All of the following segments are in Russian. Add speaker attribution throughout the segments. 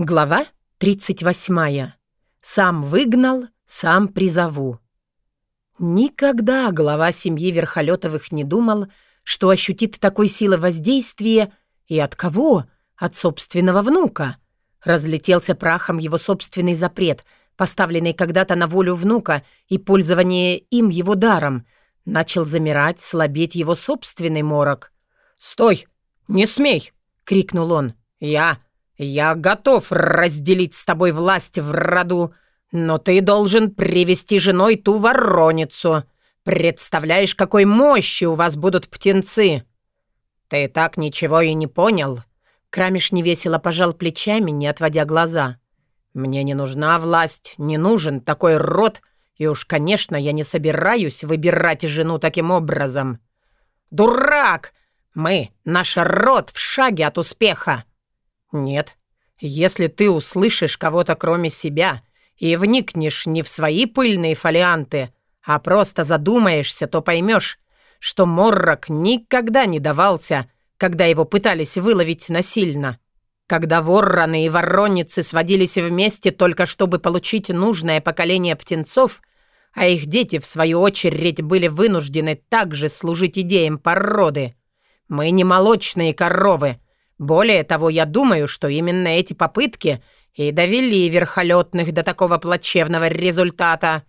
Speaker 1: Глава 38. Сам выгнал, сам призову. Никогда глава семьи Верхолетовых не думал, что ощутит такой силы воздействия и от кого? От собственного внука. Разлетелся прахом его собственный запрет, поставленный когда-то на волю внука и пользование им его даром. Начал замирать, слабеть его собственный морок. «Стой! Не смей!» — крикнул он. «Я...» «Я готов разделить с тобой власть в роду, но ты должен привести женой ту вороницу. Представляешь, какой мощи у вас будут птенцы!» «Ты так ничего и не понял?» Крамиш невесело пожал плечами, не отводя глаза. «Мне не нужна власть, не нужен такой род, и уж, конечно, я не собираюсь выбирать жену таким образом». «Дурак! Мы, наш род, в шаге от успеха!» «Нет. Если ты услышишь кого-то кроме себя и вникнешь не в свои пыльные фолианты, а просто задумаешься, то поймешь, что Моррок никогда не давался, когда его пытались выловить насильно. Когда вороны и вороницы сводились вместе только чтобы получить нужное поколение птенцов, а их дети, в свою очередь, были вынуждены также служить идеям породы. Мы не молочные коровы, более того, я думаю, что именно эти попытки и довели верхолетных до такого плачевного результата.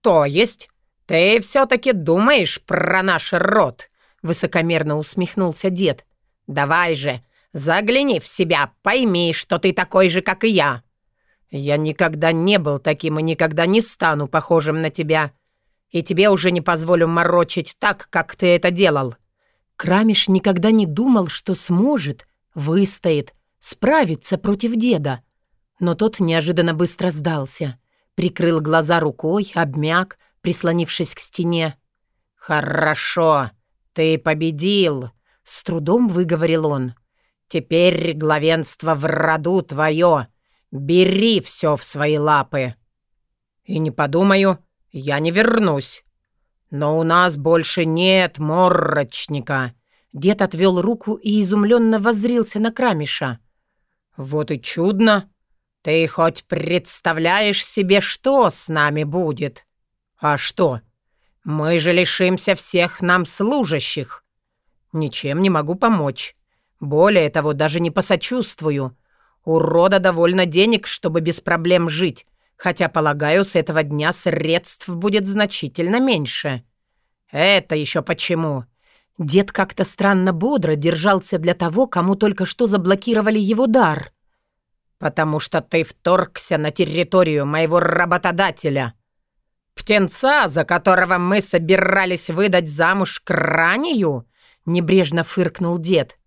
Speaker 1: То есть ты все-таки думаешь про наш род? Высокомерно усмехнулся дед. Давай же, загляни в себя, пойми, что ты такой же, как и я. Я никогда не был таким и никогда не стану похожим на тебя. И тебе уже не позволю морочить так, как ты это делал. Крамиш никогда не думал, что сможет, выстоит, справиться против деда. Но тот неожиданно быстро сдался. Прикрыл глаза рукой, обмяк, прислонившись к стене. «Хорошо, ты победил», — с трудом выговорил он. «Теперь главенство в роду твое. Бери все в свои лапы». «И не подумаю, я не вернусь», «Но у нас больше нет моррочника!» Дед отвел руку и изумленно воззрился на Крамиша. «Вот и чудно! Ты хоть представляешь себе, что с нами будет? А что? Мы же лишимся всех нам служащих. Ничем не могу помочь. Более того, даже не посочувствую. У рода довольно денег, чтобы без проблем жить, хотя, полагаю, с этого дня средств будет значительно меньше. Это еще почему? Дед как-то странно бодро держался для того, кому только что заблокировали его дар. «Потому что ты вторгся на территорию моего работодателя. Птенца, за которого мы собирались выдать замуж кранию?» — небрежно фыркнул дед.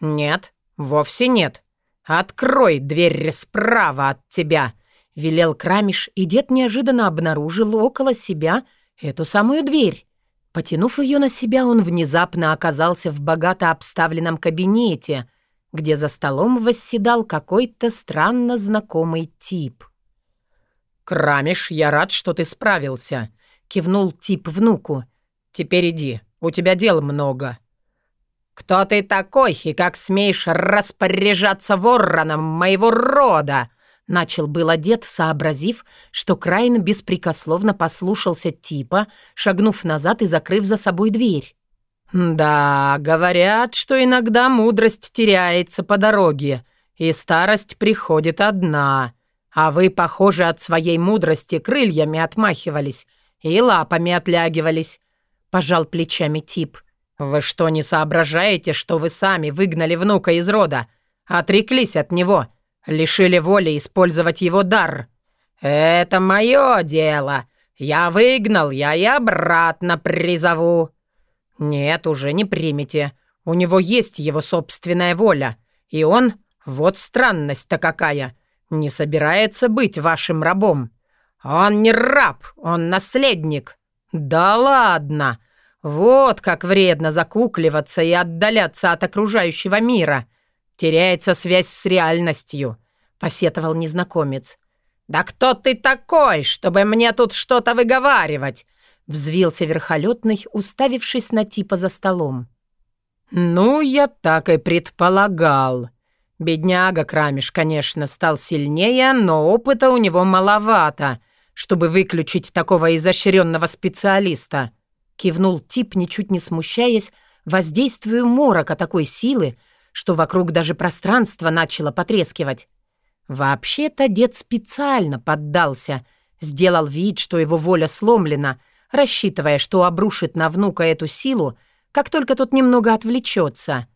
Speaker 1: «Нет, вовсе нет. Открой дверь справа от тебя», — велел Крамиш, и дед неожиданно обнаружил около себя эту самую дверь. Потянув ее на себя, он внезапно оказался в богато обставленном кабинете, где за столом восседал какой-то странно знакомый тип. «Крамиш, я рад, что ты справился», — кивнул тип внуку. «Теперь иди, у тебя дел много». «Кто ты такой и как смеешь распоряжаться вороном моего рода?» Начал был одет, сообразив, что Крайн беспрекословно послушался типа, шагнув назад и закрыв за собой дверь. «Да, говорят, что иногда мудрость теряется по дороге, и старость приходит одна. А вы, похоже, от своей мудрости крыльями отмахивались и лапами отлягивались», — пожал плечами тип. «Вы что, не соображаете, что вы сами выгнали внука из рода, отреклись от него?» Лишили воли использовать его дар. Это мое дело. Я выгнал, я и обратно призову. Нет, уже не примете. У него есть его собственная воля. И он, вот странность-то какая, не собирается быть вашим рабом. Он не раб, он наследник. Да ладно. Вот как вредно закукливаться и отдаляться от окружающего мира. Теряется связь с реальностью», — посетовал незнакомец. «Да кто ты такой, чтобы мне тут что-то выговаривать?» — взвился верхолетный, уставившись на типа за столом. «Ну, я так и предполагал». Бедняга Крамиш, конечно, стал сильнее, но опыта у него маловато, чтобы выключить такого изощренного специалиста. Кивнул тип, ничуть не смущаясь, воздействию морока такой силы, что вокруг даже пространство начало потрескивать. Вообще-то дед специально поддался, сделал вид, что его воля сломлена, рассчитывая, что обрушит на внука эту силу, как только тот немного отвлечется.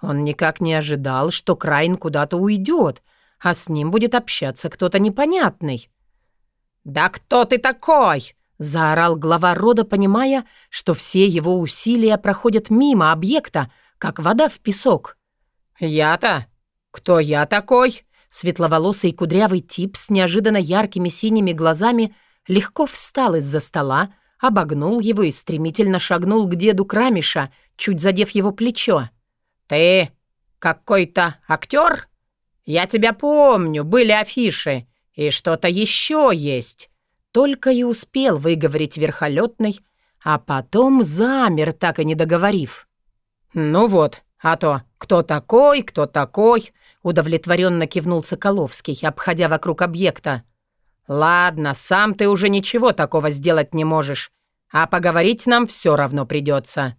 Speaker 1: Он никак не ожидал, что Крайн куда-то уйдет, а с ним будет общаться кто-то непонятный. «Да кто ты такой?» — заорал глава рода, понимая, что все его усилия проходят мимо объекта, как вода в песок. «Я-то? Кто я такой?» Светловолосый кудрявый тип с неожиданно яркими синими глазами легко встал из-за стола, обогнул его и стремительно шагнул к деду Крамиша, чуть задев его плечо. «Ты какой-то актер? Я тебя помню, были афиши, и что-то еще есть». Только и успел выговорить верхолетный, а потом замер, так и не договорив. «Ну вот, а то кто такой, кто такой?» Удовлетворенно кивнул Соколовский, обходя вокруг объекта. «Ладно, сам ты уже ничего такого сделать не можешь, а поговорить нам все равно придется».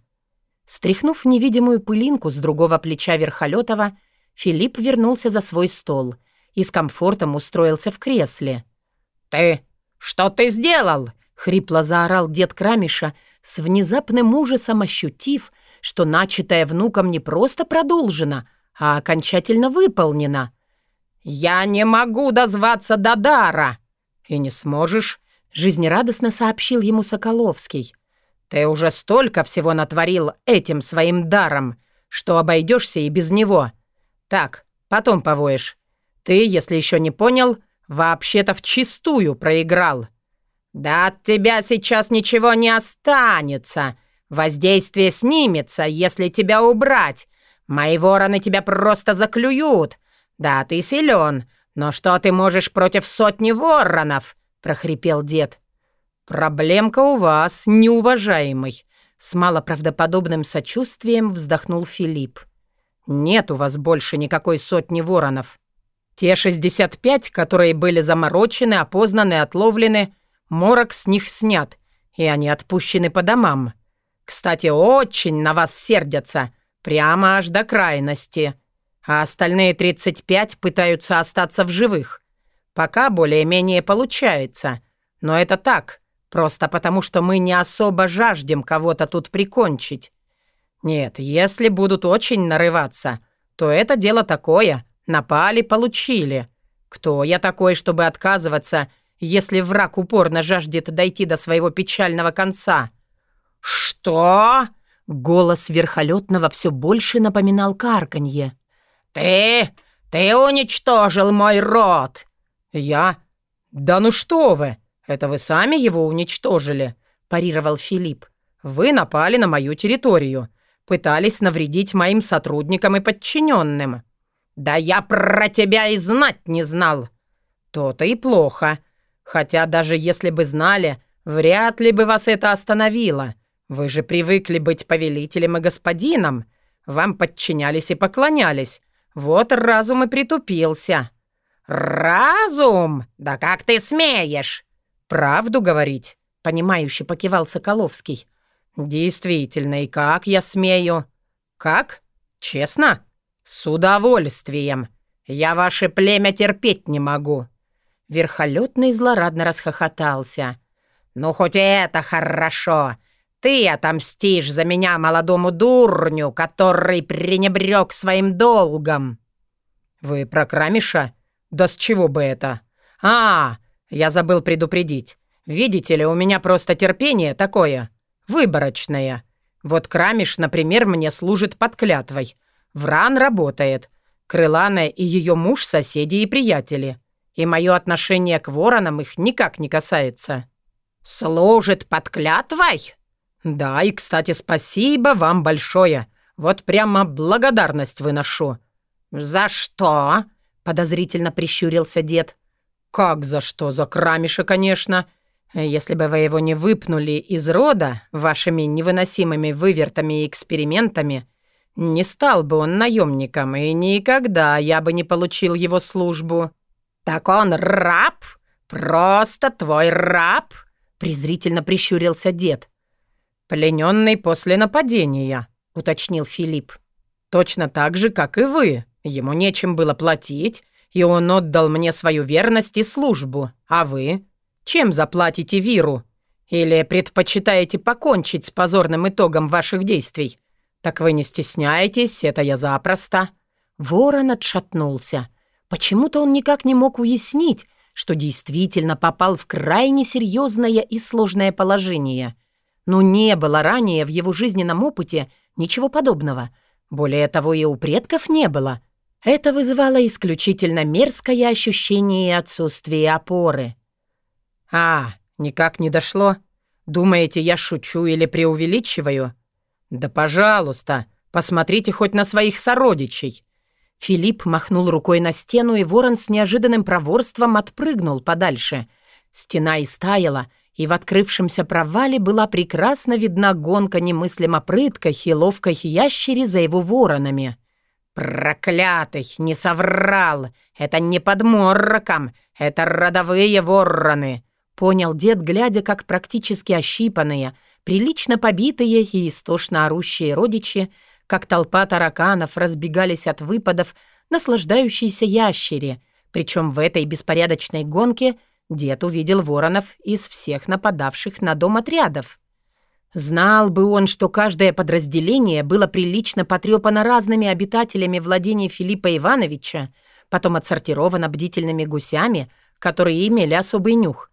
Speaker 1: Стряхнув невидимую пылинку с другого плеча Верхолетова, Филипп вернулся за свой стол и с комфортом устроился в кресле. «Ты... что ты сделал?» — хрипло заорал дед Крамиша, с внезапным ужасом ощутив, что начатое внуком не просто продолжено, а окончательно выполнена. «Я не могу дозваться до дара!» «И не сможешь», — жизнерадостно сообщил ему Соколовский. «Ты уже столько всего натворил этим своим даром, что обойдешься и без него. Так, потом повоешь. Ты, если еще не понял, вообще-то вчистую проиграл». «Да от тебя сейчас ничего не останется. Воздействие снимется, если тебя убрать, Мои вороны тебя просто заклюют. Да, ты силен, но что ты можешь против сотни воронов?» — прохрипел дед. «Проблемка у вас, неуважаемый», — с малоправдоподобным сочувствием вздохнул Филипп. «Нет у вас больше никакой сотни воронов. Те 65, которые были заморочены, опознаны, отловлены, морок с них снят, и они отпущены по домам. Кстати, очень на вас сердятся». Прямо аж до крайности. А остальные 35 пытаются остаться в живых. Пока более-менее получается. Но это так, просто потому что мы не особо жаждем кого-то тут прикончить. Нет, если будут очень нарываться, то это дело такое. Напали, получили. Кто я такой, чтобы отказываться, если враг упорно жаждет дойти до своего печального конца? «Что?» Голос верхолетного все больше напоминал карканье. «Ты! Ты уничтожил мой род!» «Я? Да ну что вы! Это вы сами его уничтожили!» парировал Филипп. «Вы напали на мою территорию, пытались навредить моим сотрудникам и подчиненным». «Да я про тебя и знать не знал!» «То-то и плохо. Хотя даже если бы знали, вряд ли бы вас это остановило. Вы же привыкли быть повелителем и господином. Вам подчинялись и поклонялись. Вот разум и притупился». «Разум? Да как ты смеешь?» «Правду говорить», — понимающе покивал Соколовский. «Действительно, и как я смею?» «Как? Честно?» «С удовольствием. Я ваше племя терпеть не могу». Верхолетный злорадно расхохотался. «Ну, хоть это хорошо. Ты отомстишь за меня молодому дурню, который пренебрег своим долгом». «Вы про Крамиша? Да с чего бы это?» «А, я забыл предупредить. Видите ли, у меня просто терпение такое, выборочное. Вот Крамиш, например, мне служит под клятвой. Вран работает. Крыланая и ее муж — соседи и приятели. И мое отношение к воронам их никак не касается». «Служит под клятвой?» «Да, и, кстати, спасибо вам большое. Вот прямо благодарность выношу». «За что?» — подозрительно прищурился дед. «Как за что? За крамиша, конечно. Если бы вы его не выпнули из рода вашими невыносимыми вывертами и экспериментами, Не стал бы он наемником, и никогда я бы не получил его службу». «Так он раб? Просто твой раб?» презрительно прищурился дед. «Плененный после нападения», — уточнил Филипп. «Точно так же, как и вы. Ему нечем было платить, и он отдал мне свою верность и службу. А вы? Чем заплатите Виру? Или предпочитаете покончить с позорным итогом ваших действий? Так вы не стесняйтесь, это я запросто». Ворон отшатнулся. Почему-то он никак не мог уяснить, что действительно попал в крайне серьезное и сложное положение. Но не было ранее в его жизненном опыте ничего подобного. Более того, и у предков не было. Это вызывало исключительно мерзкое ощущение отсутствия опоры. «А, никак не дошло? Думаете, я шучу или преувеличиваю?» «Да пожалуйста, посмотрите хоть на своих сородичей. Филипп махнул рукой на стену, и ворон с неожиданным проворством отпрыгнул подальше. Стена истаяла, и в открывшемся провале была прекрасно видна гонка немыслимо прыткой и ловкой ящери за его воронами. «Проклятый! Не соврал! Это не под морроком! Это родовые вороны!» Понял дед, глядя, как практически ощипанные, прилично побитые и истошно орущие родичи как толпа тараканов разбегались от выпадов наслаждающейся ящере, причем в этой беспорядочной гонке дед увидел воронов из всех нападавших на дом отрядов. Знал бы он, что каждое подразделение было прилично потрепано разными обитателями владений Филиппа Ивановича, потом отсортировано бдительными гусями, которые имели особый нюх.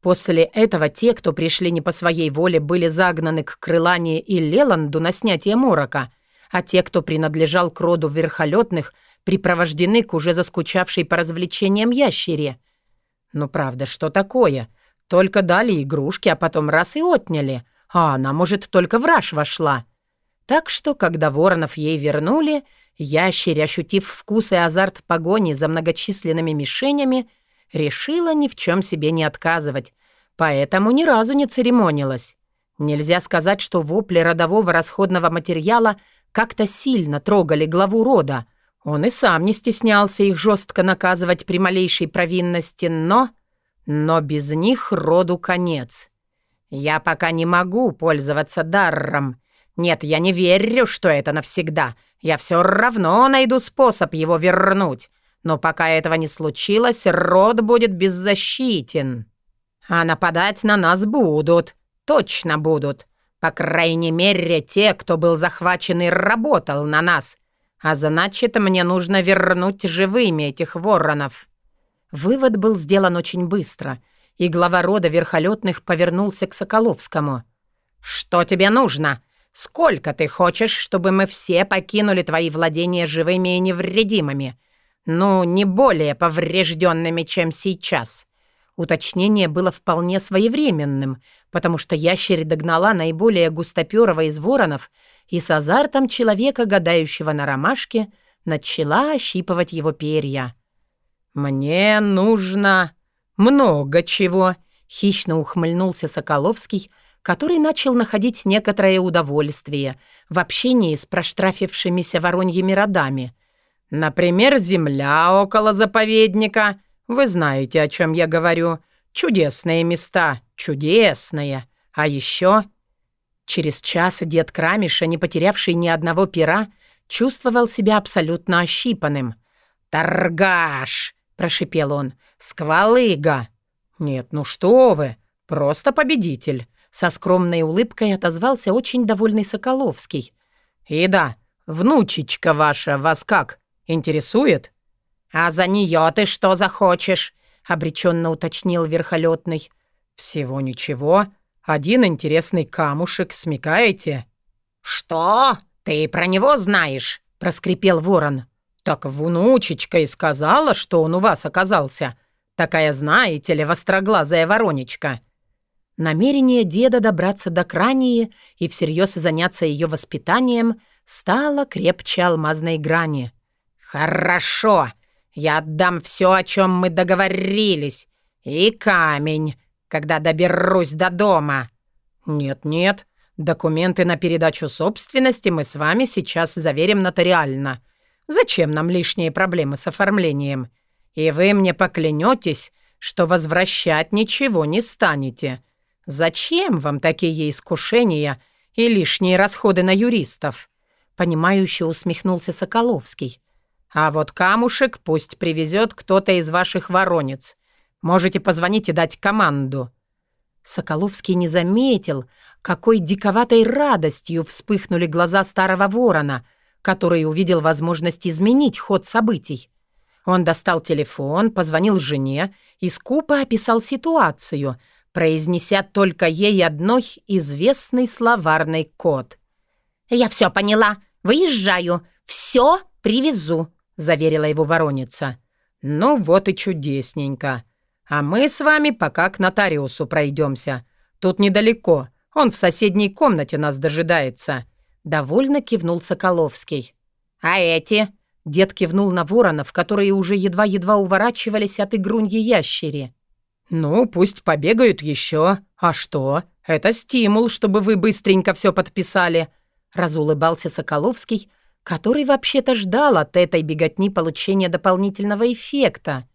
Speaker 1: После этого те, кто пришли не по своей воле, были загнаны к Крылане и Леланду на снятие морока — а те, кто принадлежал к роду верхолетных, припровождены к уже заскучавшей по развлечениям ящере. Ну правда, что такое? Только дали игрушки, а потом раз и отняли, а она, может, только в раж вошла. Так что, когда воронов ей вернули, ящерь, ощутив вкус и азарт погони за многочисленными мишенями, решила ни в чем себе не отказывать, поэтому ни разу не церемонилась. Нельзя сказать, что вопли родового расходного материала как-то сильно трогали главу рода. Он и сам не стеснялся их жестко наказывать при малейшей провинности, но... Но без них роду конец. Я пока не могу пользоваться даром. Нет, я не верю, что это навсегда. Я все равно найду способ его вернуть. Но пока этого не случилось, род будет беззащитен. А нападать на нас будут. Точно будут. По крайней мере, те, кто был захвачен и работал на нас. А значит, мне нужно вернуть живыми этих воронов». Вывод был сделан очень быстро, и глава рода верхолетных повернулся к Соколовскому. «Что тебе нужно? Сколько ты хочешь, чтобы мы все покинули твои владения живыми и невредимыми? Ну, не более поврежденными, чем сейчас». Уточнение было вполне своевременным, потому что ящерь догнала наиболее густоперого из воронов и с азартом человека, гадающего на ромашке, начала ощипывать его перья. «Мне нужно много чего», — хищно ухмыльнулся Соколовский, который начал находить некоторое удовольствие в общении с проштрафившимися вороньими родами. «Например, земля около заповедника. Вы знаете, о чем я говорю. Чудесные места, чудесные. А еще...» Через час дед Крамиша, не потерявший ни одного пера, чувствовал себя абсолютно ощипанным. «Торгаш!» — прошипел он. «Сквалыга!» «Нет, ну что вы! Просто победитель!» Со скромной улыбкой отозвался очень довольный Соколовский. «И да, внучечка ваша вас как, интересует?» «А за нее ты что захочешь?» — обреченно уточнил верхолетный. «Всего ничего. Один интересный камушек, смекаете?» «Что? Ты про него знаешь?» — проскрипел ворон. «Так внучечка и сказала, что он у вас оказался. Такая, знаете ли, востроглазая воронечка». Намерение деда добраться до Крании и всерьез заняться ее воспитанием стало крепче алмазной грани. «Хорошо!» Я отдам все, о чем мы договорились. И камень, когда доберусь до дома». «Нет-нет, Документы на передачу собственности мы с вами сейчас заверим нотариально. Зачем нам лишние проблемы с оформлением? И вы мне поклянетесь, что возвращать ничего не станете. Зачем вам такие искушения и лишние расходы на юристов?» Понимающе усмехнулся Соколовский. «А вот камушек пусть привезет кто-то из ваших воронец. Можете позвонить и дать команду». Соколовский не заметил, какой диковатой радостью вспыхнули глаза старого ворона, который увидел возможность изменить ход событий. Он достал телефон, позвонил жене и скупо описал ситуацию, произнеся только ей одной известный словарный код. «Я все поняла. Выезжаю. Все привезу», — заверила его вороница. «Ну вот и чудесненько. А мы с вами пока к нотариусу пройдемся. Тут недалеко. Он в соседней комнате нас дожидается». Довольно кивнул Соколовский. «А эти?» Дед кивнул на воронов, которые уже едва-едва уворачивались от игруньи ящери. «Ну, пусть побегают еще. А что? Это стимул, чтобы вы быстренько все подписали», — разулыбался Соколовский, который вообще-то ждал от этой беготни получения дополнительного эффекта.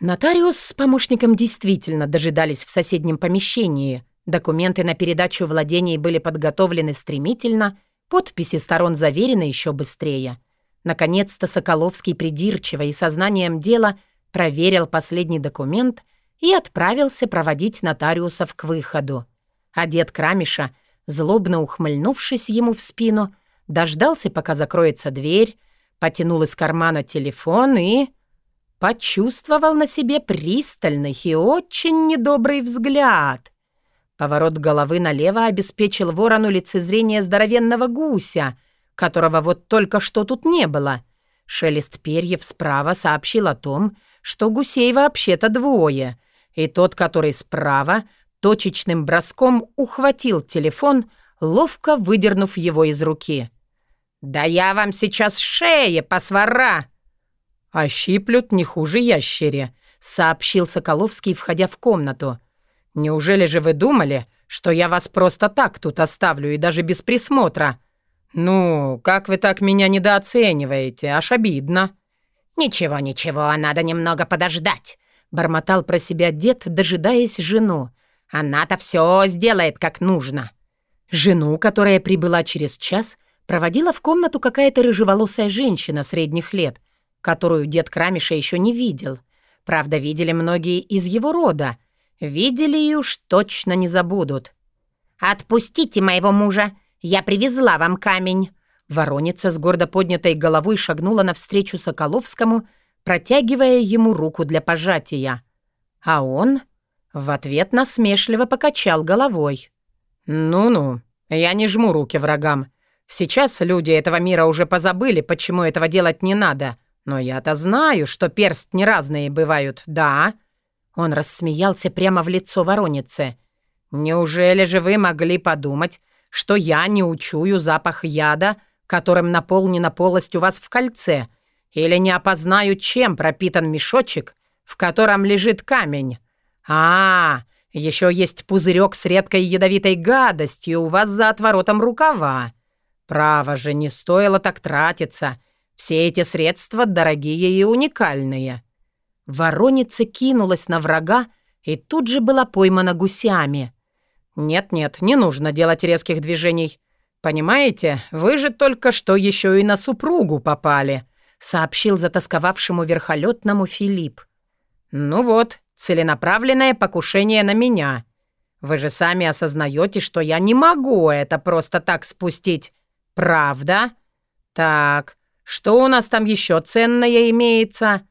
Speaker 1: Нотариус с помощником действительно дожидались в соседнем помещении. Документы на передачу владений были подготовлены стремительно, подписи сторон заверены еще быстрее. Наконец-то Соколовский придирчиво и сознанием дела проверил последний документ и отправился проводить нотариусов к выходу. А дед Крамиша, злобно ухмыльнувшись ему в спину, дождался, пока закроется дверь, потянул из кармана телефон и почувствовал на себе пристальный и очень недобрый взгляд. Поворот головы налево обеспечил ворону лицезрение здоровенного гуся, которого вот только что тут не было. Шелест перьев справа сообщил о том, что гусей вообще-то двое, и тот, который справа, точечным броском ухватил телефон, ловко выдернув его из руки. «Да я вам сейчас шеи посвора!» «Ощиплют не хуже ящере», — сообщил Соколовский, входя в комнату. «Неужели же вы думали, что я вас просто так тут оставлю и даже без присмотра? Ну, как вы так меня недооцениваете? Аж обидно».
Speaker 2: «Ничего, ничего, надо немного подождать», —
Speaker 1: бормотал про себя дед, дожидаясь жену.
Speaker 2: «Она-то все сделает как нужно».
Speaker 1: Жену, которая прибыла через час, проводила в комнату какая-то рыжеволосая женщина средних лет — которую дед Крамиша еще не видел. Правда, видели многие из его рода. Видели и уж точно не забудут.
Speaker 2: «Отпустите моего мужа! Я привезла вам камень!»
Speaker 1: Вороница с гордо поднятой головой шагнула навстречу Соколовскому, протягивая ему руку для пожатия. А он в ответ насмешливо покачал головой. «Ну-ну, я не жму руки врагам. Сейчас люди этого мира уже позабыли, почему этого делать не надо. «Но я-то знаю, что перстни разные бывают, да?» Он рассмеялся прямо в лицо воронице. «Неужели же вы могли подумать, что я не учую запах яда, которым наполнена полость у вас в кольце, или не опознаю, чем пропитан мешочек, в котором лежит камень? А, еще есть пузырек с редкой ядовитой гадостью у вас за отворотом рукава. Право же, не стоило так тратиться» Все эти средства дорогие и уникальные». Вороница кинулась на врага и тут же была поймана гусями. «Нет-нет, не нужно делать резких движений. Понимаете, вы же только что еще и на супругу попали», сообщил затасковавшему верхолетному Филипп. «Ну вот, целенаправленное покушение на меня. Вы же сами осознаете, что я не могу это просто так спустить. Правда? Так, что у нас там еще ценное имеется?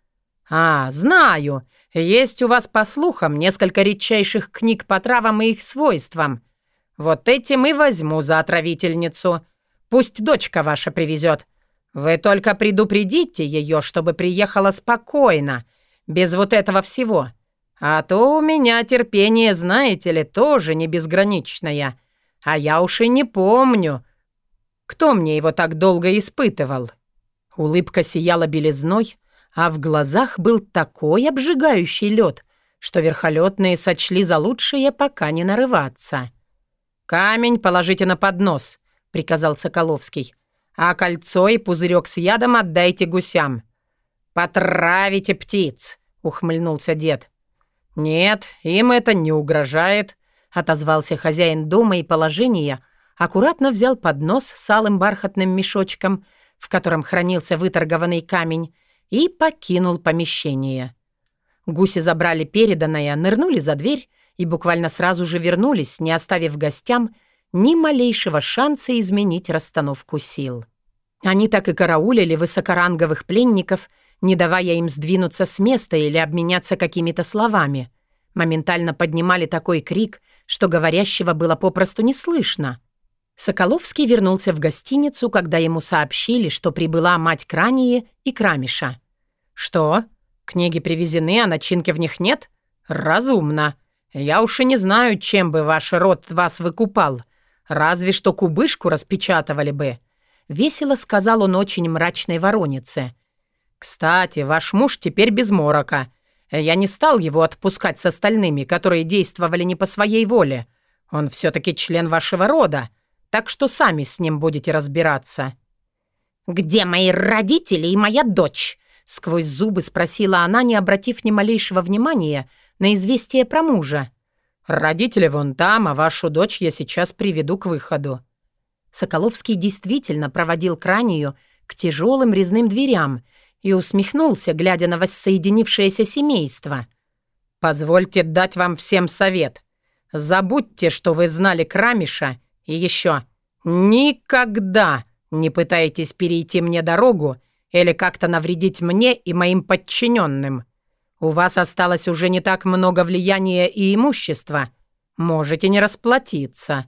Speaker 1: А, знаю. Есть у вас, по слухам, несколько редчайших книг по травам и их свойствам. Вот эти мы возьму за отравительницу. Пусть дочка ваша привезет. Вы только предупредите ее, чтобы приехала спокойно, без вот этого всего. А то у меня терпение, знаете ли, тоже не безграничное. А я уж и не помню, кто мне его так долго испытывал». Улыбка сияла белизной, а в глазах был такой обжигающий лед, что верхолетные сочли за лучшее пока не нарываться. «Камень положите на поднос», — приказал Соколовский. «А кольцо и пузырек с ядом отдайте гусям». «Потравите птиц», — ухмыльнулся дед. «Нет, им это не угрожает», — отозвался хозяин дома и положения, аккуратно взял поднос с алым бархатным мешочком, в котором хранился выторгованный камень, и покинул помещение. Гуси забрали переданное, нырнули за дверь и буквально сразу же вернулись, не оставив гостям ни малейшего шанса изменить расстановку сил. Они так и караулили высокоранговых пленников, не давая им сдвинуться с места или обменяться какими-то словами. Моментально поднимали такой крик, что говорящего было попросту не слышно. Соколовский вернулся в гостиницу, когда ему сообщили, что прибыла мать Крании и Крамиша. «Что? Книги привезены, а начинки в них нет? Разумно. Я уж и не знаю, чем бы ваш род вас выкупал. Разве что кубышку распечатывали бы». Весело сказал он очень мрачной воронице. «Кстати, ваш муж теперь без морока. Я не стал его отпускать с остальными, которые действовали не по своей воле. Он все-таки член вашего рода, так что сами с ним будете разбираться».
Speaker 2: «Где мои родители и моя дочь?» Сквозь зубы спросила она, не обратив ни малейшего внимания на известие про мужа.
Speaker 1: «Родители вон там, а вашу дочь я сейчас приведу к выходу».
Speaker 2: Соколовский действительно проводил Кранию к тяжелым резным дверям и усмехнулся, глядя на воссоединившееся семейство.
Speaker 1: «Позвольте дать вам всем совет. Забудьте, что вы знали Крамиша, и еще никогда не пытайтесь перейти мне дорогу или как-то навредить мне и моим подчиненным. У вас осталось уже не так много влияния и имущества. Можете не расплатиться».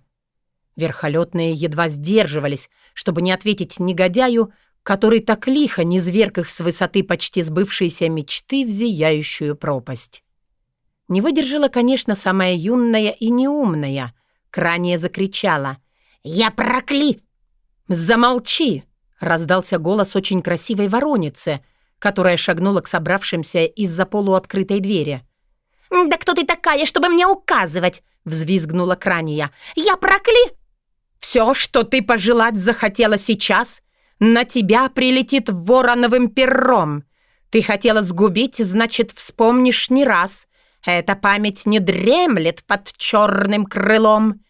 Speaker 2: Верхолетные едва сдерживались, чтобы не ответить негодяю, который так лихо не зверг их с высоты почти сбывшейся мечты в зияющую пропасть. Не выдержала, конечно, самая юная и неумная. Крания закричала. «Я прокли!»
Speaker 1: «Замолчи!» — раздался голос очень красивой вороницы, которая шагнула к собравшимся из-за полуоткрытой двери.
Speaker 2: «Да кто ты такая, чтобы мне указывать?» — взвизгнула Крания. «Я прокли!»
Speaker 1: «Все, что ты пожелать захотела сейчас, на тебя прилетит вороновым пером. Ты хотела сгубить, значит, вспомнишь не раз. Эта память не дремлет под черным крылом».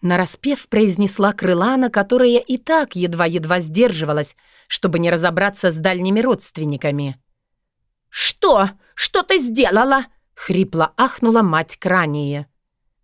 Speaker 1: Нараспев произнесла крылана, которая и так едва-едва сдерживалась, чтобы не разобраться с дальними родственниками.
Speaker 2: «Что? Что ты сделала?» — хрипло ахнула мать Крания.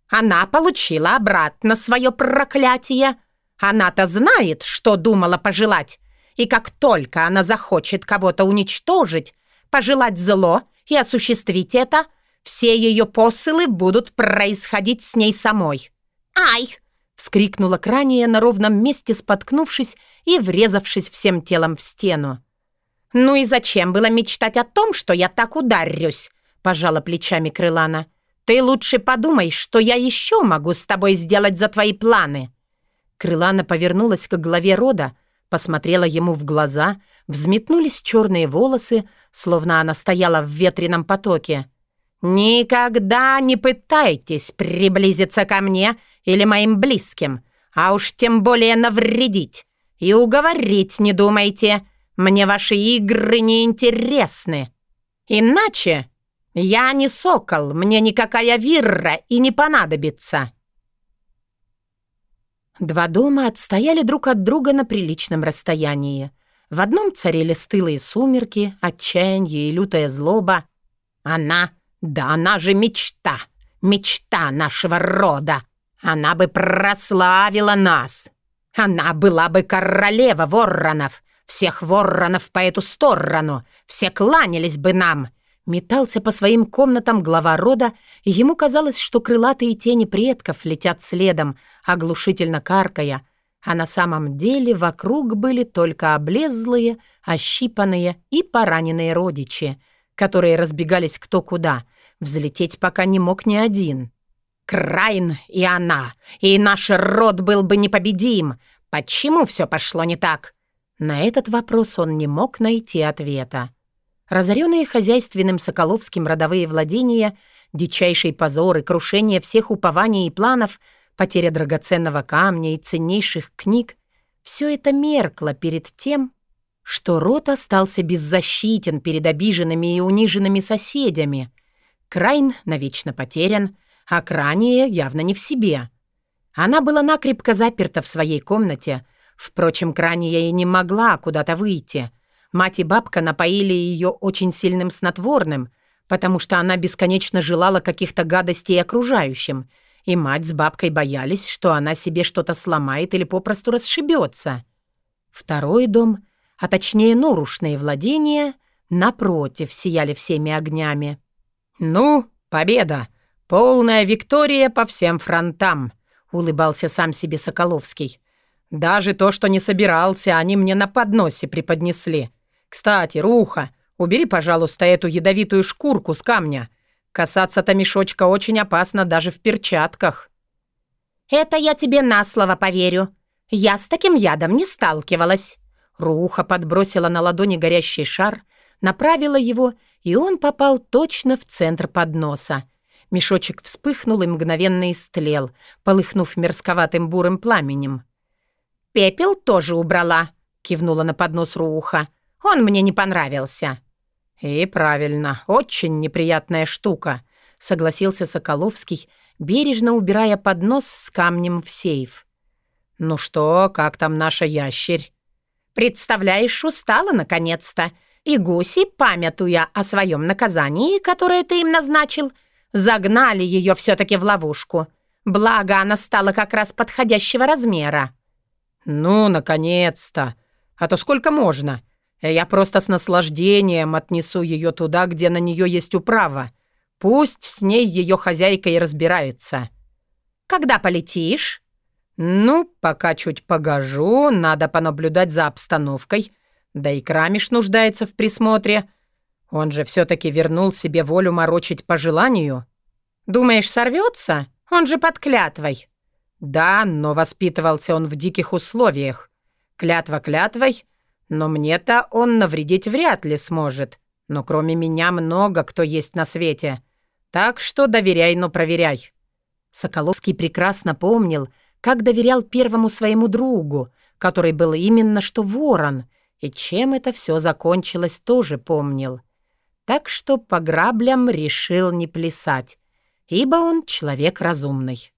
Speaker 2: «Она получила обратно свое проклятие. Она-то знает, что думала пожелать. И как только она захочет кого-то уничтожить, пожелать зло и осуществить это, все ее посылы будут происходить с ней самой. «Ай!» — вскрикнула Крания на ровном месте, споткнувшись и врезавшись всем телом в стену. «Ну и зачем было мечтать о том, что я так ударюсь?» — пожала плечами Крылана. «Ты лучше подумай, что я еще могу с тобой сделать за твои планы». Крылана повернулась к главе рода, посмотрела ему в глаза, взметнулись черные волосы, словно она стояла в ветреном потоке. «Никогда не пытайтесь приблизиться ко мне или моим близким, а уж тем более навредить. И уговорить не думайте, мне ваши игры не интересны. Иначе я не сокол, мне никакая вирра и не понадобится». Два дома отстояли друг от друга на приличном расстоянии. В одном царили стылые сумерки, отчаяние и лютая злоба. Она, да она же мечта, мечта нашего рода. Она бы прославила нас. Она была бы королева воронов. Всех воронов по эту сторону. Все кланялись бы нам. Метался по своим комнатам глава рода, и ему казалось, что крылатые тени предков летят следом, оглушительно каркая, а на самом деле вокруг были только облезлые, ощипанные и пораненные родичи, которые разбегались кто куда. Взлететь пока не мог ни один. «Крайн и она, и наш род был бы непобедим. Почему все пошло не так?» На этот вопрос он не мог найти ответа. Разоренные хозяйственным Соколовским родовые владения, дичайший позор и крушение всех упований и планов
Speaker 1: потеря драгоценного камня и ценнейших книг — все это меркло перед тем, что род остался беззащитен перед обиженными и униженными соседями. Крайн навечно потерян, а Крания явно не в себе. Она была накрепко заперта в своей комнате, впрочем, Крания и не могла куда-то выйти. Мать и бабка напоили ее очень сильным снотворным, потому что она бесконечно желала каких-то гадостей окружающим, и мать с бабкой боялись, что она себе что-то сломает или попросту расшибется. Второй дом, а точнее норушные владения, напротив, сияли всеми огнями. «Ну, победа! Полная виктория по всем фронтам!» — улыбался сам себе Соколовский. «Даже то, что не собирался, они мне на подносе преподнесли. Кстати, Руха, Убери, пожалуйста, эту ядовитую шкурку с камня. Касаться-то мешочка очень опасно даже в перчатках».
Speaker 2: «Это я тебе на слово поверю. Я с таким ядом не сталкивалась».
Speaker 1: Руха подбросила на ладони горящий шар, направила его, и он попал точно в центр подноса. Мешочек вспыхнул и мгновенно истлел, полыхнув мерзковатым бурым пламенем.
Speaker 2: «Пепел тоже убрала», — кивнула на поднос Руха. «Он мне не понравился».
Speaker 1: «И правильно, очень неприятная штука», — согласился Соколовский, бережно убирая поднос с камнем в сейф. «Ну что, как там наша ящерь?»
Speaker 2: «Представляешь, устала наконец-то, и гуси, памятуя о своем наказании, которое ты им назначил, загнали ее все-таки в ловушку. Благо, она стала как раз подходящего размера».
Speaker 1: «Ну, наконец-то! А то сколько можно?» Я просто с наслаждением отнесу ее туда, где на нее есть управа. Пусть с ней ее хозяйка и разбирается.
Speaker 2: Когда полетишь?
Speaker 1: Ну, пока чуть погожу, надо понаблюдать за обстановкой. Да и Крамиш нуждается в присмотре. Он же все-таки вернул себе волю морочить по желанию.
Speaker 2: Думаешь, сорвется? Он же под клятвой.
Speaker 1: Да, но воспитывался он в диких условиях. Клятва клятвой — но мне-то он навредить вряд ли сможет. Но кроме меня много кто есть на свете. Так что доверяй, но проверяй». Соколовский прекрасно помнил, как доверял первому своему другу, который был именно что ворон, и чем это все закончилось, тоже помнил. Так что по граблям решил не плясать, ибо он человек разумный.